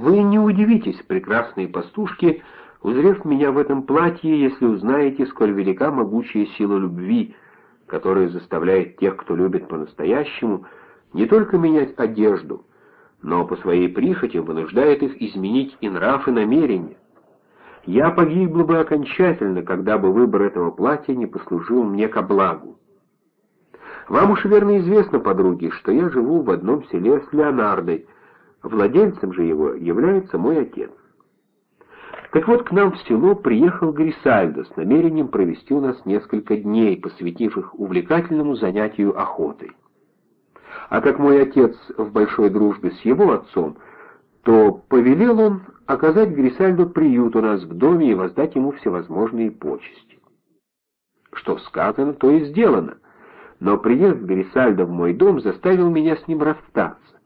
Вы не удивитесь, прекрасные пастушки, узрев меня в этом платье, если узнаете, сколь велика могучая сила любви, которая заставляет тех, кто любит по-настоящему, не только менять одежду, но по своей прихоти вынуждает их изменить и нрав, и намерения. Я погибла бы окончательно, когда бы выбор этого платья не послужил мне ко благу. Вам уж верно известно, подруги, что я живу в одном селе с Леонардой, владельцем же его является мой отец. Так вот, к нам в село приехал Грисальдо с намерением провести у нас несколько дней, посвятив их увлекательному занятию охотой. А как мой отец в большой дружбе с его отцом, то повелел он оказать Грисальдо приют у нас в доме и воздать ему всевозможные почести. Что сказано, то и сделано. Но приезд Грисальдо в мой дом заставил меня с ним расстаться,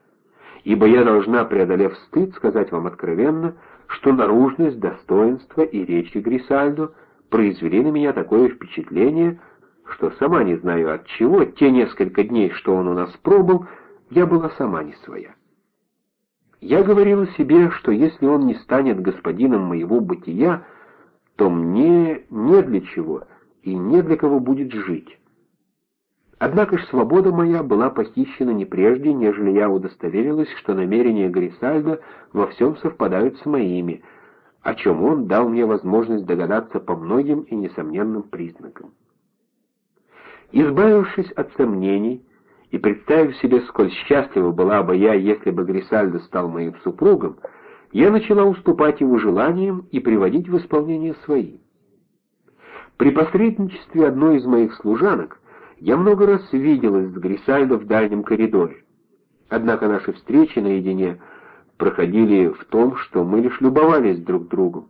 ибо я должна, преодолев стыд, сказать вам откровенно, что наружность, достоинство и речи Грисальдо произвели на меня такое впечатление, что сама не знаю от чего, те несколько дней, что он у нас пробыл, я была сама не своя. Я говорила себе, что если он не станет господином моего бытия, то мне не для чего и не для кого будет жить. Однако ж свобода моя была похищена не прежде, нежели я удостоверилась, что намерения Грисальда во всем совпадают с моими, о чем он дал мне возможность догадаться по многим и несомненным признакам. Избавившись от сомнений и представив себе, сколь счастлива была бы я, если бы Грисальдо стал моим супругом, я начала уступать его желаниям и приводить в исполнение свои. При посредничестве одной из моих служанок я много раз виделась с Грисальдо в дальнем коридоре. Однако наши встречи наедине проходили в том, что мы лишь любовались друг другом.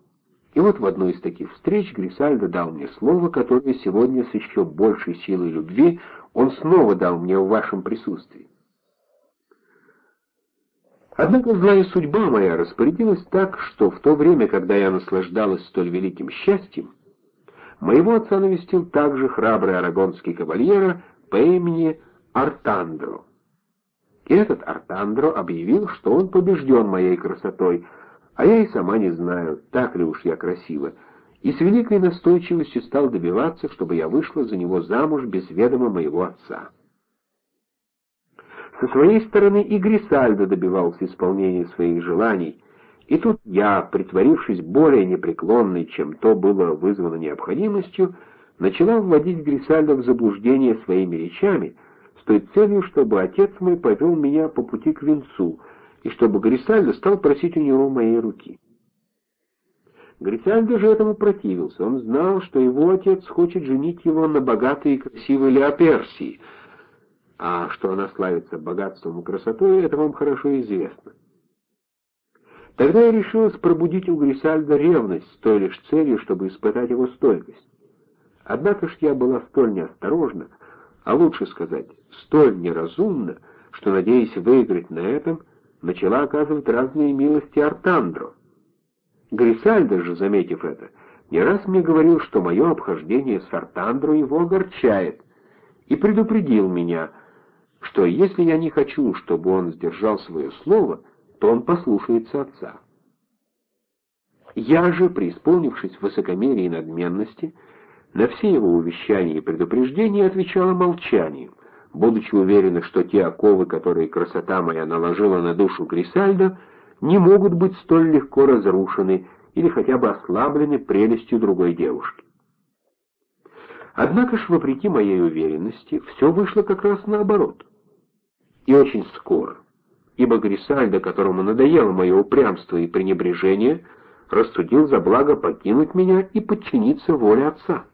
И вот в одной из таких встреч Грисальдо дал мне слово, которое сегодня с еще большей силой любви он снова дал мне в вашем присутствии. Однако злая судьба моя распорядилась так, что в то время, когда я наслаждалась столь великим счастьем, Моего отца навестил также храбрый арагонский кавальера по имени Артандро. Этот Артандро объявил, что он побежден моей красотой, а я и сама не знаю, так ли уж я красива, и с великой настойчивостью стал добиваться, чтобы я вышла за него замуж без ведома моего отца. Со своей стороны и Грисальдо добивался исполнения своих желаний, и тут я, притворившись более непреклонной, чем то было вызвано необходимостью, начала вводить Грисальда в заблуждение своими речами, с той целью, чтобы отец мой повел меня по пути к венцу, и чтобы Грисальдо стал просить у него моей руки. Грисальдо же этому противился. Он знал, что его отец хочет женить его на богатой и красивой Леоперсии, а что она славится богатством и красотой, это вам хорошо известно. Тогда я решилась пробудить у Грисальда ревность с той лишь целью, чтобы испытать его стойкость. Однако ж я была столь неосторожна, а лучше сказать, столь неразумна, что, надеясь выиграть на этом, начала оказывать разные милости Артандро. Грисальдо же, заметив это, не раз мне говорил, что мое обхождение с Артандро его огорчает, и предупредил меня, что если я не хочу, чтобы он сдержал свое слово, то он послушается отца. Я же, преисполнившись высокомерия и надменности, на все его увещания и предупреждения отвечала молчанием, будучи уверена, что те оковы, которые красота моя наложила на душу Грисальдо, не могут быть столь легко разрушены или хотя бы ослаблены прелестью другой девушки. Однако ж, вопреки моей уверенности, все вышло как раз наоборот. И очень скоро ибо Грисальдо, которому надоело мое упрямство и пренебрежение, рассудил за благо покинуть меня и подчиниться воле отца.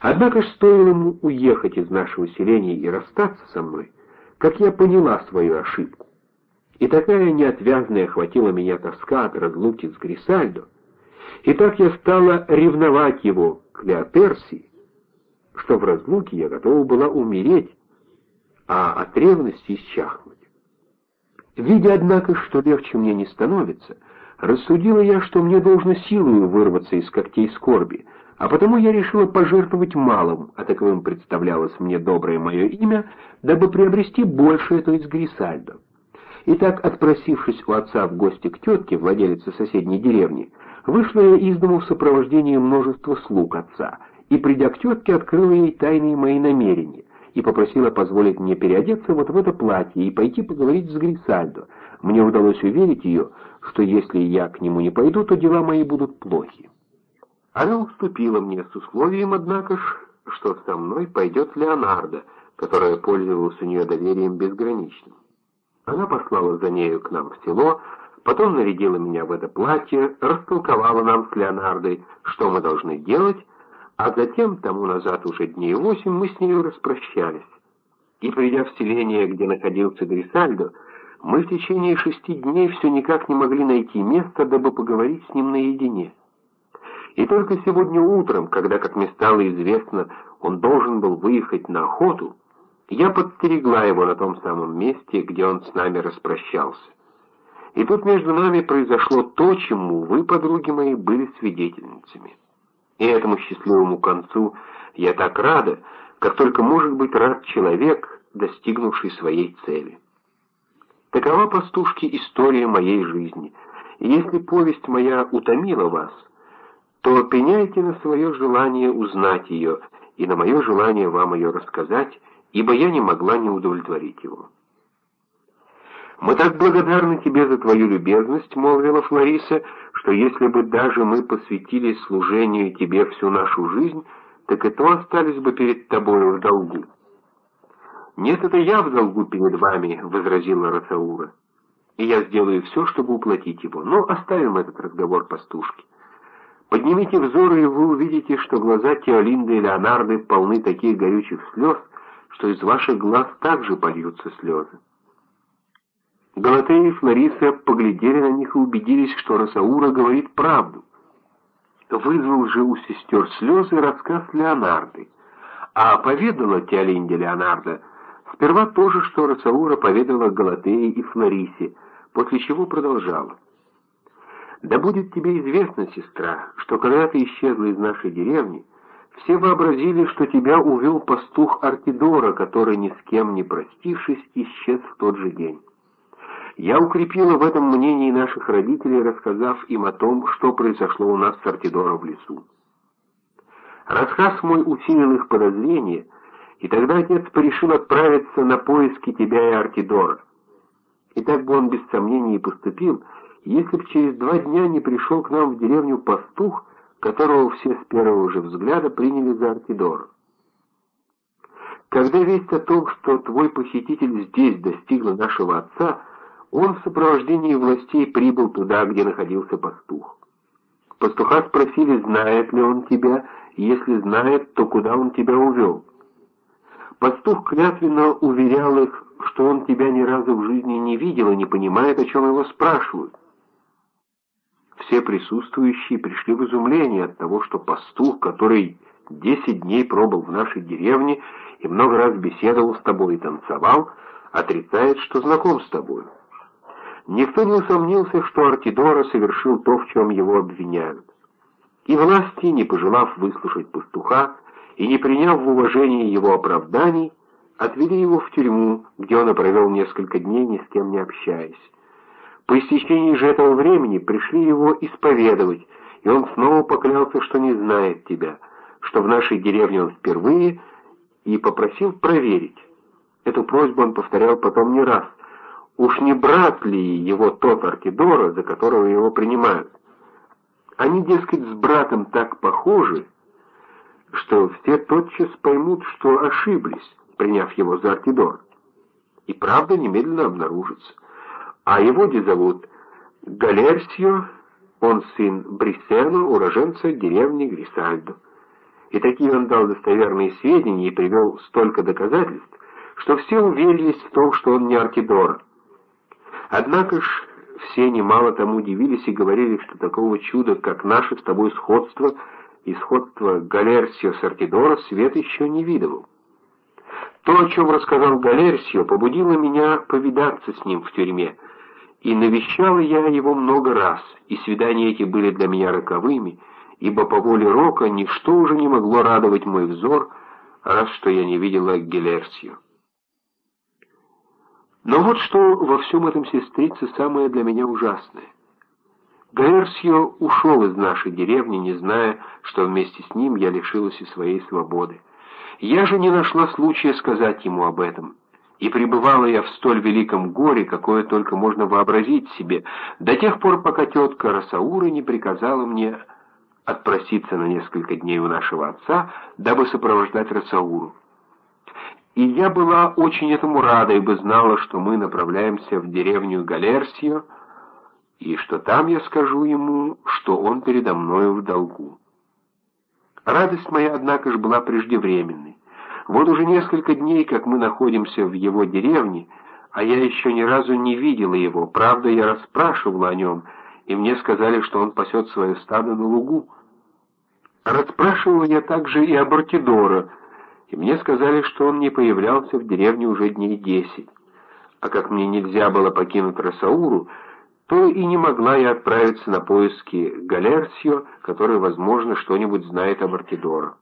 Однако ж стоило ему уехать из нашего селения и расстаться со мной, как я поняла свою ошибку. И такая неотвязная охватила меня тоска от разлуки с Грисальдо, и так я стала ревновать его к Леоперсии, что в разлуке я готова была умереть, а от ревности исчахнуть. Видя, однако, что легче мне не становится, рассудила я, что мне должно силою вырваться из когтей скорби, а потому я решила пожертвовать малым, а таковым представлялось мне доброе мое имя, дабы приобрести большее, то есть Грисальдо. Итак, отпросившись у отца в гости к тетке, владелице соседней деревни, вышла я из дому в сопровождении множества слуг отца, и, придя к тетке, открыла ей тайные мои намерения и попросила позволить мне переодеться вот в это платье и пойти поговорить с Грисальдо. Мне удалось уверить ее, что если я к нему не пойду, то дела мои будут плохи. Она уступила мне с условием, однако ж, что со мной пойдет Леонардо, которая пользовалась у нее доверием безграничным. Она послала за нею к нам в село, потом нарядила меня в это платье, растолковала нам с Леонардой, что мы должны делать, а затем, тому назад уже дней восемь, мы с нею распрощались. И придя в селение, где находился Грисальдо, мы в течение шести дней все никак не могли найти место, дабы поговорить с ним наедине. И только сегодня утром, когда, как мне стало известно, он должен был выехать на охоту, я подстерегла его на том самом месте, где он с нами распрощался. И тут между нами произошло то, чему вы, подруги мои, были свидетельницами. И этому счастливому концу я так рада, как только может быть рад человек, достигнувший своей цели. Такова, пастушки, история моей жизни. И если повесть моя утомила вас, то пеняйте на свое желание узнать ее и на мое желание вам ее рассказать, ибо я не могла не удовлетворить его. «Мы так благодарны тебе за твою любезность», — молвила Флориса, «что если бы даже мы посвятили служению тебе всю нашу жизнь, так и то остались бы перед тобою в долгу». «Нет, это я в долгу перед вами», — возразила Рацаура. «И я сделаю все, чтобы уплатить его. Но оставим этот разговор пастушки. Поднимите взоры, и вы увидите, что глаза Теолинды и Леонарды полны таких горючих слез, что из ваших глаз также польются слезы. Галатея и Флориса поглядели на них и убедились, что Росаура говорит правду. Вызвал же у сестер слезы рассказ Леонарды, а поведала Теолинде Леонардо сперва то же, что Росаура поведала Галатее и Флорисе, после чего продолжала. «Да будет тебе известно, сестра, что когда ты исчезла из нашей деревни, все вообразили, что тебя увел пастух Аркидора, который, ни с кем не простившись, исчез в тот же день. Я укрепила в этом мнении наших родителей, рассказав им о том, что произошло у нас с Артидором в лесу. Рассказ мой усилил их подозрения, и тогда отец порешил отправиться на поиски тебя и Артидора. И так бы он без сомнений и поступил, если б через два дня не пришел к нам в деревню пастух, которого все с первого же взгляда приняли за Артидора. Когда весть о том, что твой похититель здесь достигла нашего отца, он в сопровождении властей прибыл туда, где находился пастух. Пастуха спросили, знает ли он тебя, если знает, то куда он тебя увел. Пастух клятвенно уверял их, что он тебя ни разу в жизни не видел и не понимает, о чем его спрашивают. Все присутствующие пришли в изумление от того, что пастух, который десять дней пробыл в нашей деревне и много раз беседовал с тобой и танцевал, отрицает, что знаком с тобой. Никто не усомнился, что Артидора совершил то, в чем его обвиняют. И власти, не пожелав выслушать пастуха и не приняв в уважение его оправданий, отвели его в тюрьму, где он провел несколько дней, ни с кем не общаясь. По истечении же этого времени пришли его исповедовать, и он снова поклялся, что не знает тебя, что в нашей деревне он впервые, и попросил проверить. Эту просьбу он повторял потом не раз, Уж не брат ли его тот Аркидора, за которого его принимают? Они, дескать, с братом так похожи, что все тотчас поймут, что ошиблись, приняв его за Аркидора. И правда немедленно обнаружится. А его зовут Галерсио, он сын Брисена, уроженца деревни Грисальдо. И такие он дал достоверные сведения и привел столько доказательств, что все уверились в том, что он не Аркидора. Однако ж все немало тому удивились и говорили, что такого чуда, как наше с тобой сходство и сходство Галерсио с Артидора, свет еще не видывал. То, о чем рассказал Галерсио, побудило меня повидаться с ним в тюрьме, и навещала я его много раз, и свидания эти были для меня роковыми, ибо по воле Рока ничто уже не могло радовать мой взор, раз что я не видела Гелерсио. Но вот что во всем этом сестрице самое для меня ужасное. Гаэрсио ушел из нашей деревни, не зная, что вместе с ним я лишилась и своей свободы. Я же не нашла случая сказать ему об этом. И пребывала я в столь великом горе, какое только можно вообразить себе, до тех пор, пока тетка Росаура не приказала мне отпроситься на несколько дней у нашего отца, дабы сопровождать Росауру. И я была очень этому рада, ибо знала, что мы направляемся в деревню Галерсио, и что там я скажу ему, что он передо мною в долгу. Радость моя, однако же, была преждевременной. Вот уже несколько дней, как мы находимся в его деревне, а я еще ни разу не видела его. Правда, я расспрашивала о нем, и мне сказали, что он пасет свое стадо на лугу. Расспрашивала я также и об Артидора, и мне сказали, что он не появлялся в деревне уже дней десять. А как мне нельзя было покинуть Росауру, то и не могла я отправиться на поиски Галерсио, который, возможно, что-нибудь знает об Артидоро.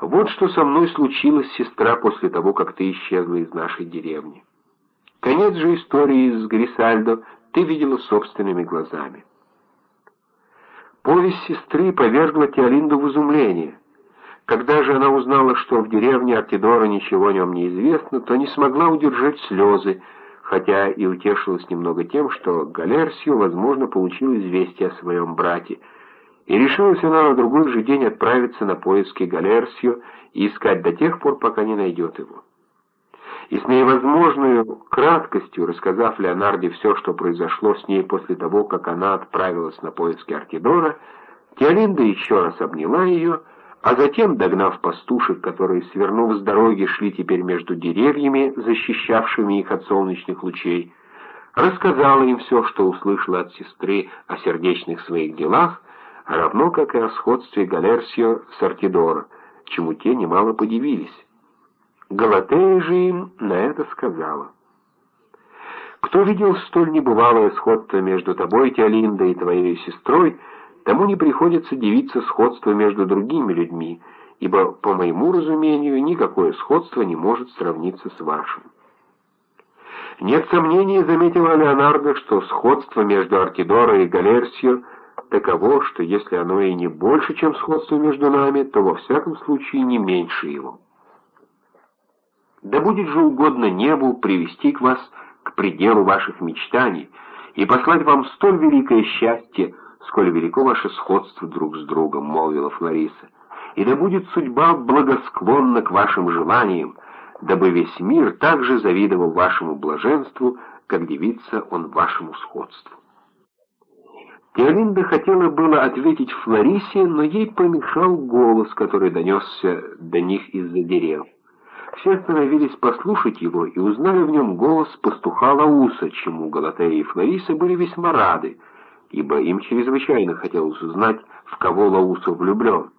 Вот что со мной случилось, сестра, после того, как ты исчезла из нашей деревни. Конец же истории с Грисальдо ты видела собственными глазами. Повесть сестры повергла Теолинду в изумление. Когда же она узнала, что в деревне Артидора ничего о нем не известно, то не смогла удержать слезы, хотя и утешилась немного тем, что Галерсио, возможно, получил известие о своем брате, и решилась она на другой же день отправиться на поиски Галерсио и искать до тех пор, пока не найдет его. И с наивозможной краткостью, рассказав Леонарде все, что произошло с ней после того, как она отправилась на поиски Артидора, Теолинда еще раз обняла ее, а затем, догнав пастушек, которые, свернув с дороги, шли теперь между деревьями, защищавшими их от солнечных лучей, рассказала им все, что услышала от сестры о сердечных своих делах, равно как и о сходстве Галерсио с Артидора, чему те немало подивились. Галатея же им на это сказала. «Кто видел столь небывалое сходство между тобой, Теолинда, и твоей сестрой, тому не приходится дивиться сходство между другими людьми, ибо, по моему разумению, никакое сходство не может сравниться с вашим». Нет сомнения, заметила Леонардо, что сходство между Артидоро и Галерсио таково, что если оно и не больше, чем сходство между нами, то во всяком случае не меньше его. Да будет же угодно небу привести к вас к пределу ваших мечтаний и послать вам столь великое счастье, сколь велико ваше сходство друг с другом, молвила Флориса. И да будет судьба благосклонна к вашим желаниям, дабы весь мир также завидовал вашему блаженству, как девица он вашему сходству. Теолинда хотела было ответить Флорисе, но ей помешал голос, который донесся до них из-за дерев. Все остановились послушать его и узнали в нем голос пастуха Лауса, чему Галатея и Флориса были весьма рады, ибо им чрезвычайно хотелось узнать, в кого Лаусо влюблен.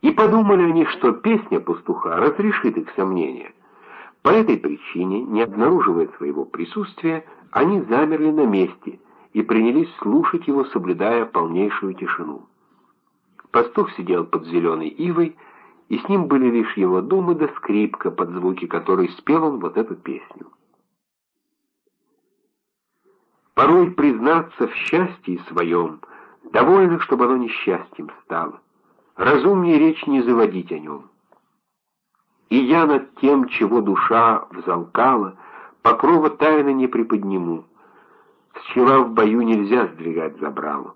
И подумали они, что песня пастуха разрешит их сомнения. По этой причине, не обнаруживая своего присутствия, они замерли на месте и принялись слушать его, соблюдая полнейшую тишину. Пастух сидел под зеленой ивой, и с ним были лишь его думы да скрипка, под звуки которой спел он вот эту песню. Порой признаться в счастье своем, довольно, чтобы оно несчастьем стало. Разумнее речь не заводить о нем. И я над тем, чего душа взалкала, покрова тайны не приподниму. Чела в бою нельзя сдвигать забрало.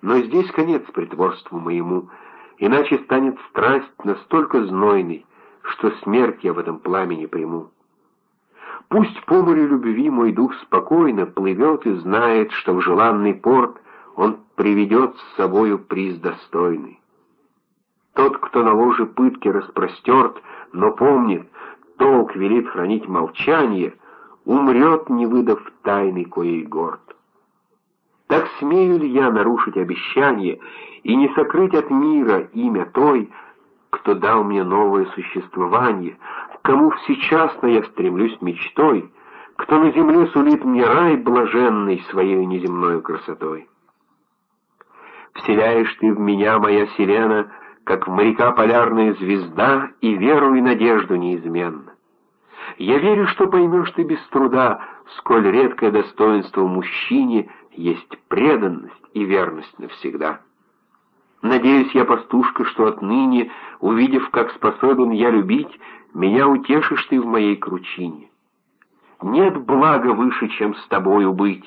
Но здесь конец притворству моему — иначе станет страсть настолько знойной, что смерть я в этом пламени приму. Пусть по морю любви мой дух спокойно плывет и знает, что в желанный порт он приведет с собою приз достойный. Тот, кто на ложе пытки распростерт, но помнит, долг велит хранить молчание, умрет, не выдав тайны коей горд. Так смею ли я нарушить обещание и не сокрыть от мира имя той, кто дал мне новое существование, кому всечасно я стремлюсь мечтой, кто на земле сулит мне рай блаженный своей неземной красотой. Вселяешь ты в меня, моя сирена, как в моряка полярная звезда, и веру и надежду неизменно. Я верю, что поймешь ты без труда, сколь редкое достоинство мужчине есть преданность и верность навсегда. Надеюсь я, пастушка, что отныне, увидев, как способен я любить, меня утешишь ты в моей кручине. Нет блага выше, чем с тобою быть,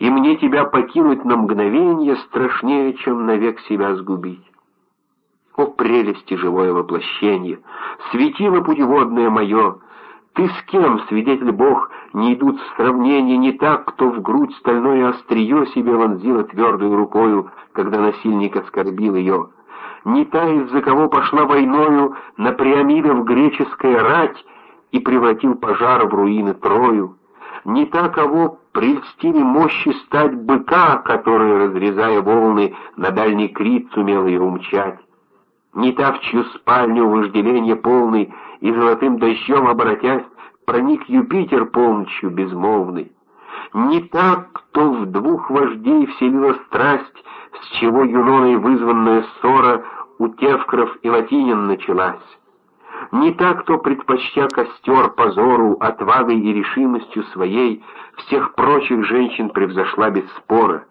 и мне тебя покинуть на мгновение страшнее, чем навек себя сгубить. О, прелести живое воплощение! Светило путеводное мое! Ты с кем, свидетель Бог, не идут в сравнение не так, кто в грудь стальное острие себе вонзила твердую рукою, когда насильник оскорбил ее. Не та, из-за кого пошла войною на Приамидов греческая рать и превратил пожар в руины Трою. Не та, кого прельстили мощи стать быка, который, разрезая волны, на дальний крит сумел ее умчать не та, в чью спальню вожделение полный, и золотым дождем обратясь, проник Юпитер полночью безмолвный. Не так, кто в двух вождей вселила страсть, с чего юноной вызванная ссора у тевкров и латинин началась. Не так, кто, предпочтя костер позору, отвагой и решимостью своей, всех прочих женщин превзошла без спора.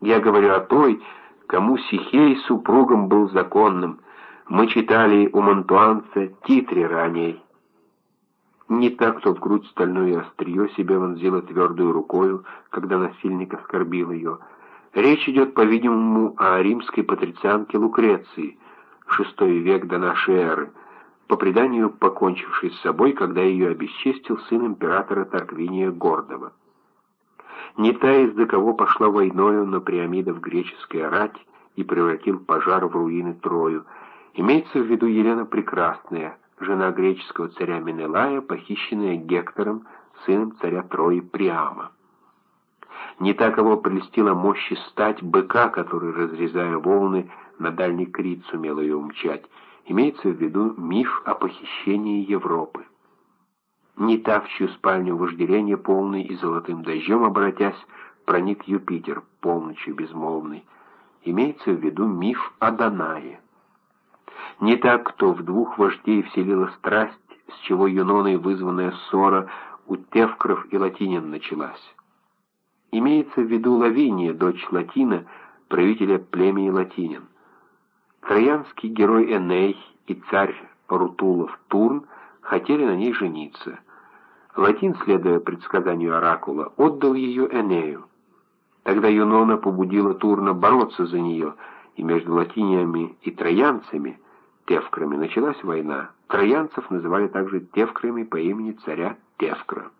Я говорю о той, кому Сихей супругом был законным. Мы читали у Монтуанца титры ранее. Не так, кто в грудь стальное острие себе вонзила твердую рукою, когда насильник оскорбил ее. Речь идет, по-видимому, о римской патрицианке Лукреции, шестой век до нашей эры, по преданию покончившей с собой, когда ее обесчестил сын императора Тарквиния Гордова не та, из-за кого пошла войною на Приамидов греческая рать и превратил пожар в руины Трою. Имеется в виду Елена Прекрасная, жена греческого царя Менелая, похищенная Гектором, сыном царя Трои Приама. Не та, кого прелестила мощи стать быка, который, разрезая волны, на дальний Крит сумел ее умчать. Имеется в виду миф о похищении Европы не та, в чью спальню вожделение полный и золотым дождем обратясь, проник Юпитер, полночью безмолвный. Имеется в виду миф о Данае. Не так, кто в двух вождей вселила страсть, с чего юноной вызванная ссора у Тевкров и Латинин началась. Имеется в виду Лавиния, дочь Латина, правителя племени Латинин. Троянский герой Эней и царь Рутулов Турн хотели на ней жениться. Латин, следуя предсказанию Оракула, отдал ее Энею. Тогда Юнона побудила Турна бороться за нее, и между латиниями и троянцами, тевкрами, началась война. Троянцев называли также тевкрами по имени царя Тевкра.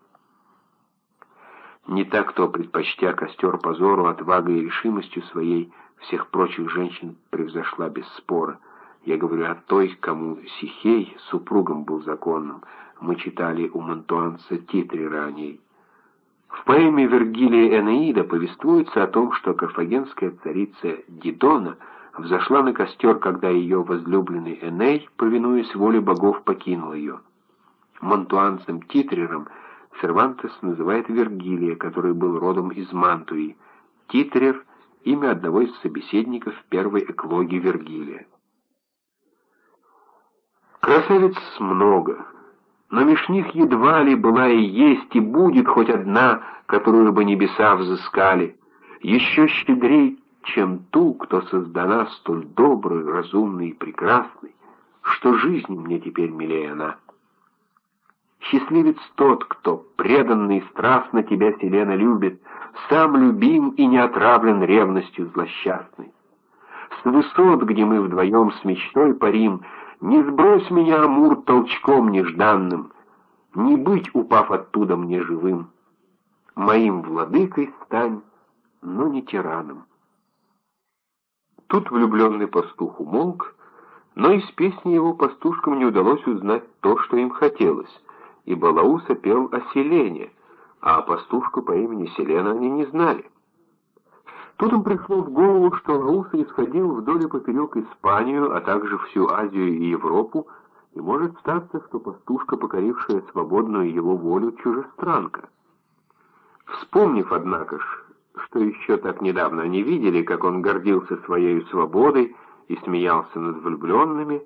Не так, кто, предпочтя костер позору, отвагой и решимостью своей, всех прочих женщин превзошла без спора. Я говорю о той, кому Сихей супругом был законным, мы читали у Монтуанца титры ранее. В поэме Вергилия Энеида повествуется о том, что карфагенская царица Дидона взошла на костер, когда ее возлюбленный Эней, повинуясь воле богов, покинул ее. Монтуанцем Титрером Сервантес называет Вергилия, который был родом из Мантуи. Титрер — имя одного из собеседников первой эклоги Вергилия. Красавиц много, но меж них едва ли была и есть, и будет хоть одна, которую бы небеса взыскали, еще щедрей, чем ту, кто создана столь доброй, разумной и прекрасной, что жизнь мне теперь милее она. Счастливец тот, кто преданный и страстно тебя, Селена, любит, сам любим и не отравлен ревностью злосчастной. С высот, где мы вдвоем с мечтой парим, не сбрось меня, Амур, толчком нежданным, Не быть, упав оттуда мне живым. Моим владыкой стань, но не тираном. Тут влюбленный пастух умолк, но из песни его пастушкам не удалось узнать то, что им хотелось, и Балауса пел о Селене, а пастушку по имени Селена они не знали. Тут им пришло в голову, что Лауса исходил вдоль и поперек Испанию, а также всю Азию и Европу, и может статься, что пастушка, покорившая свободную его волю, чужестранка. Вспомнив, однако ж, что еще так недавно они видели, как он гордился своей свободой и смеялся над влюбленными,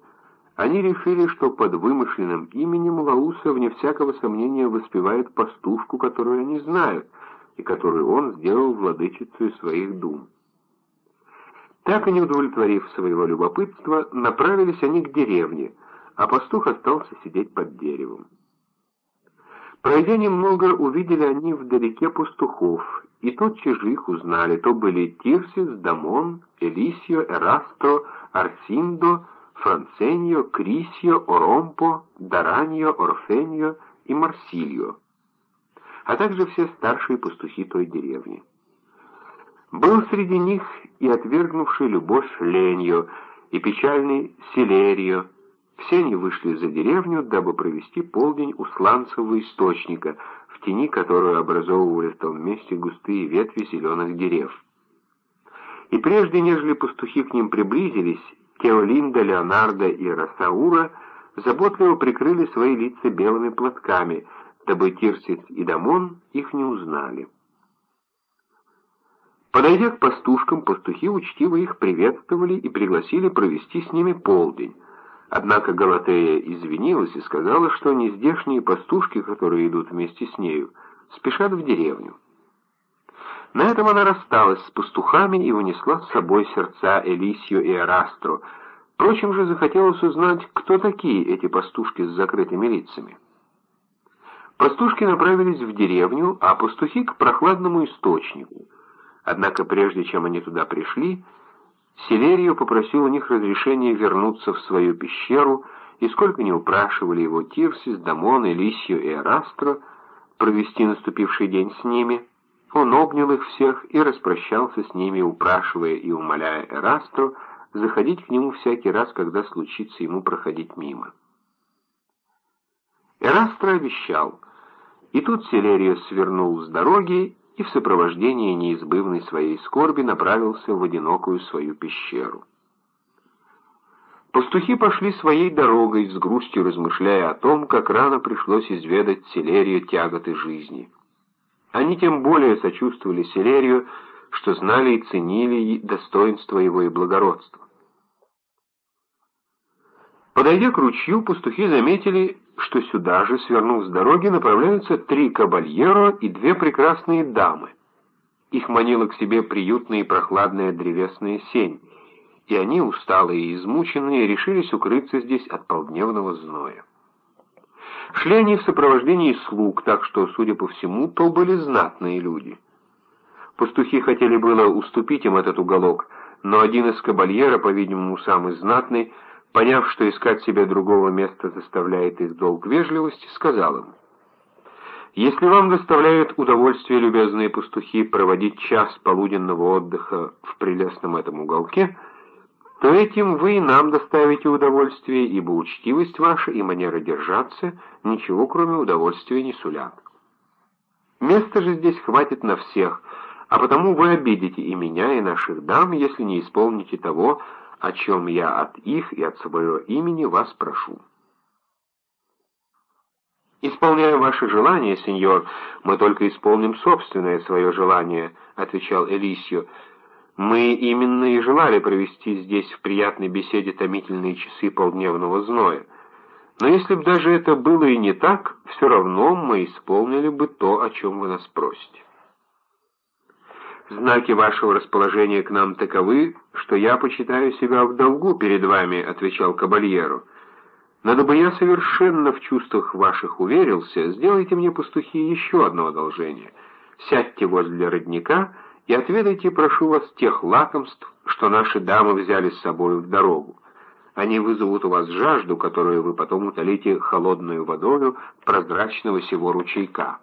Они решили, что под вымышленным именем Лауса, вне всякого сомнения, воспевает пастушку, которую они знают, и которую он сделал владычицей своих дум. Так и не удовлетворив своего любопытства, направились они к деревне, а пастух остался сидеть под деревом. Пройдя немного, увидели они вдалеке пастухов, и тотчас же их узнали. То были Тирсис, Дамон, Элисио, Эрастро, Арсиндо, Франценьо, Крисио, Оромпо, Дараньо, Орфеньо и Марсильо, а также все старшие пастухи той деревни. Был среди них и отвергнувший любовь Леньо, и печальный Селерио. Все они вышли за деревню, дабы провести полдень у сланцевого источника, тени которую образовывали в том месте густые ветви зеленых дерев. И прежде, нежели пастухи к ним приблизились, Теолинда, Леонардо и Росаура заботливо прикрыли свои лица белыми платками, дабы Тирсис и Дамон их не узнали. Подойдя к пастушкам, пастухи учтиво их приветствовали и пригласили провести с ними полдень. Однако Галатея извинилась и сказала, что нездешние пастушки, которые идут вместе с нею, спешат в деревню. На этом она рассталась с пастухами и унесла с собой сердца Элисию и Арастру. Впрочем же захотелось узнать, кто такие эти пастушки с закрытыми лицами. Пастушки направились в деревню, а пастухи к прохладному источнику — Однако прежде чем они туда пришли, Селерию попросил у них разрешения вернуться в свою пещеру, и сколько ни упрашивали его Тирсис, Дамон, Элисию и Эрастро провести наступивший день с ними, он обнял их всех и распрощался с ними, упрашивая и умоляя Эрастро заходить к нему всякий раз, когда случится ему проходить мимо. Эрастро обещал, и тут Селерия свернул с дороги и в сопровождении неизбывной своей скорби направился в одинокую свою пещеру. Пастухи пошли своей дорогой, с грустью размышляя о том, как рано пришлось изведать Селерию тяготы жизни. Они тем более сочувствовали Селерию, что знали и ценили достоинство его и благородство. Подойдя к ручью, пастухи заметили, что сюда же, свернув с дороги, направляются три кабальеро и две прекрасные дамы. Их манила к себе приютная и прохладная древесная сень, и они, усталые и измученные, решились укрыться здесь от полдневного зноя. Шли они в сопровождении слуг, так что, судя по всему, то были знатные люди. Пастухи хотели было уступить им этот уголок, но один из кабальера, по-видимому, самый знатный, поняв, что искать себе другого места заставляет их долг вежливости, сказал им, «Если вам доставляет удовольствие, любезные пастухи, проводить час полуденного отдыха в прелестном этом уголке, то этим вы и нам доставите удовольствие, ибо учтивость ваша и манера держаться ничего, кроме удовольствия, не сулят. Места же здесь хватит на всех, а потому вы обидите и меня, и наших дам, если не исполните того, о чем я от их и от своего имени вас прошу. «Исполняя ваше желание, сеньор, мы только исполним собственное свое желание», — отвечал Элисио. «Мы именно и желали провести здесь в приятной беседе томительные часы полдневного зноя. Но если бы даже это было и не так, все равно мы исполнили бы то, о чем вы нас просите». «Знаки вашего расположения к нам таковы, что я почитаю себя в долгу перед вами», — отвечал Кабальеру. «Надо бы я совершенно в чувствах ваших уверился, сделайте мне, пастухи, еще одно одолжение. Сядьте возле родника и отведайте, прошу вас, тех лакомств, что наши дамы взяли с собой в дорогу. Они вызовут у вас жажду, которую вы потом утолите холодную водою прозрачного сего ручейка».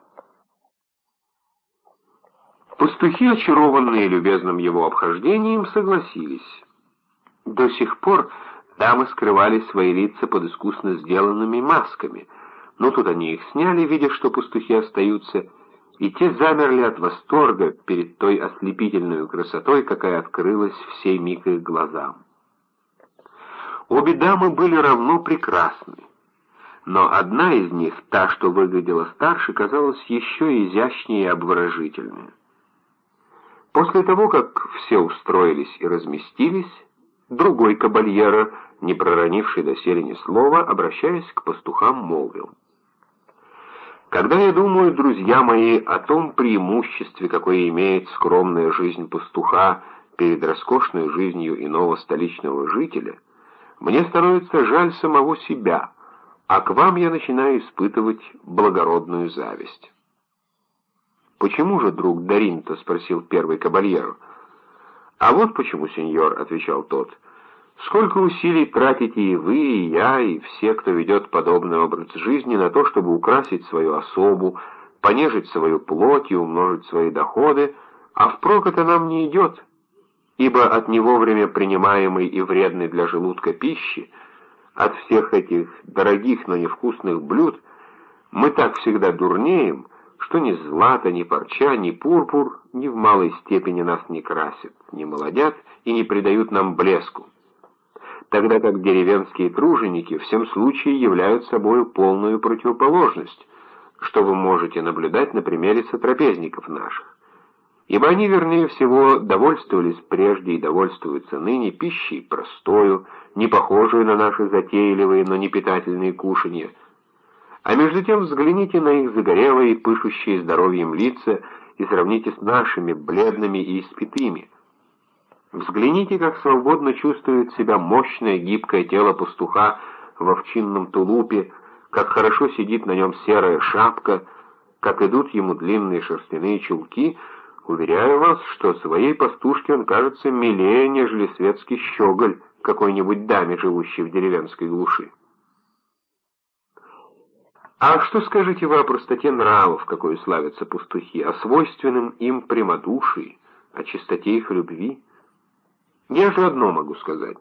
Пастухи, очарованные любезным его обхождением, согласились. До сих пор дамы скрывали свои лица под искусно сделанными масками, но тут они их сняли, видя, что пастухи остаются, и те замерли от восторга перед той ослепительной красотой, какая открылась всей миг их глазам. Обе дамы были равно прекрасны, но одна из них, та, что выглядела старше, казалась еще изящнее и обворожительнее. После того, как все устроились и разместились, Другой кабальера, не проронивший доселе ни слова, обращаясь к пастухам, молвил. Когда я думаю, друзья мои, о том преимуществе, какое имеет скромная жизнь пастуха перед роскошной жизнью иного столичного жителя, мне становится жаль самого себя, а к вам я начинаю испытывать благородную зависть. «Почему же, друг Даринто?» — спросил первый кабальеро. «А вот почему, сеньор», — отвечал тот. «Сколько усилий тратите и вы, и я, и все, кто ведет подобный образ жизни, на то, чтобы украсить свою особу, понежить свою плоть и умножить свои доходы, а впрок это нам не идет, ибо от невовремя принимаемой и вредной для желудка пищи, от всех этих дорогих, но невкусных блюд, мы так всегда дурнеем, что ни злато, ни парча, ни пурпур ни в малой степени нас не красят, не молодят и не придают нам блеску, тогда как деревенские труженики всем случае являют собой полную противоположность, что вы можете наблюдать на примере сотрапезников наших. Ибо они, вернее всего, довольствовались прежде и довольствуются ныне пищей простою, не похожую на наши затейливые, но не питательные кушанья, а между тем взгляните на их загорелые, пышущие здоровьем лица и сравните с нашими, бледными и испитыми. Взгляните, как свободно чувствует себя мощное гибкое тело пастуха в овчинном тулупе, как хорошо сидит на нем серая шапка, как идут ему длинные шерстяные чулки, уверяю вас, что своей пастушке он кажется милее, нежели светский щеголь какой-нибудь даме, живущей в деревенской глуши. А что скажете вы о простоте нравов, какой славятся пастухи, о свойственном им прямодушии, о чистоте их любви? Я же одно могу сказать.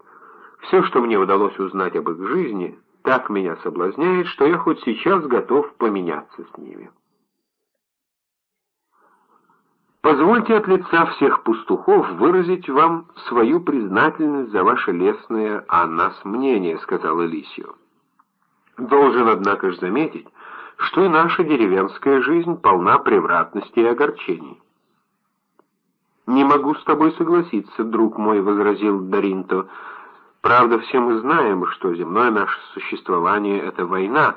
Все, что мне удалось узнать об их жизни, так меня соблазняет, что я хоть сейчас готов поменяться с ними. Позвольте от лица всех пастухов выразить вам свою признательность за ваше лестное о нас мнение, сказал Элисио. Должен, однако же, заметить, что и наша деревенская жизнь полна превратностей и огорчений. «Не могу с тобой согласиться, друг мой», — возразил Даринто. «Правда, все мы знаем, что земное наше существование — это война,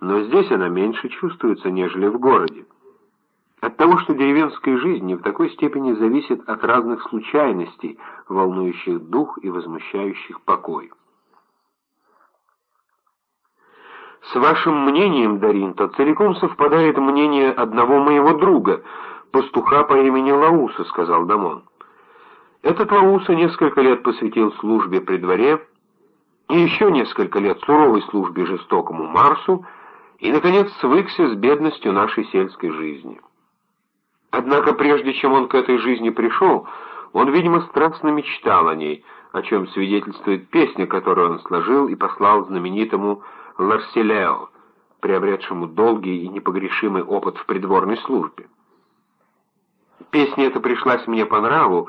но здесь она меньше чувствуется, нежели в городе. От того, что деревенская жизнь не в такой степени зависит от разных случайностей, волнующих дух и возмущающих покой». С вашим мнением, Даринто, целиком совпадает мнение одного моего друга, пастуха по имени Лауса, сказал Дамон. Этот Лауса несколько лет посвятил службе при дворе, и еще несколько лет суровой службе жестокому Марсу, и, наконец, свыкся с бедностью нашей сельской жизни. Однако, прежде чем он к этой жизни пришел, он, видимо, страстно мечтал о ней, о чем свидетельствует песня, которую он сложил и послал знаменитому Ларселео, приобретшему долгий и непогрешимый опыт в придворной службе. Песня эта пришлась мне по нраву,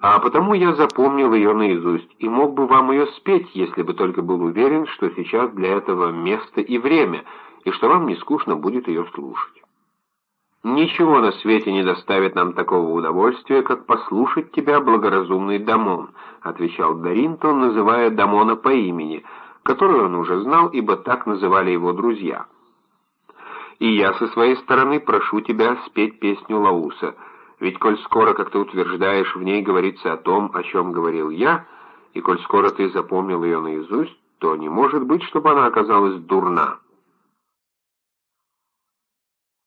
а потому я запомнил ее наизусть и мог бы вам ее спеть, если бы только был уверен, что сейчас для этого место и время, и что вам не скучно будет ее слушать. «Ничего на свете не доставит нам такого удовольствия, как послушать тебя, благоразумный Дамон», — отвечал Даринтон, называя Дамона по имени — которую он уже знал, ибо так называли его друзья. «И я со своей стороны прошу тебя спеть песню Лауса, ведь коль скоро, как ты утверждаешь, в ней говорится о том, о чем говорил я, и коль скоро ты запомнил ее наизусть, то не может быть, чтобы она оказалась дурна».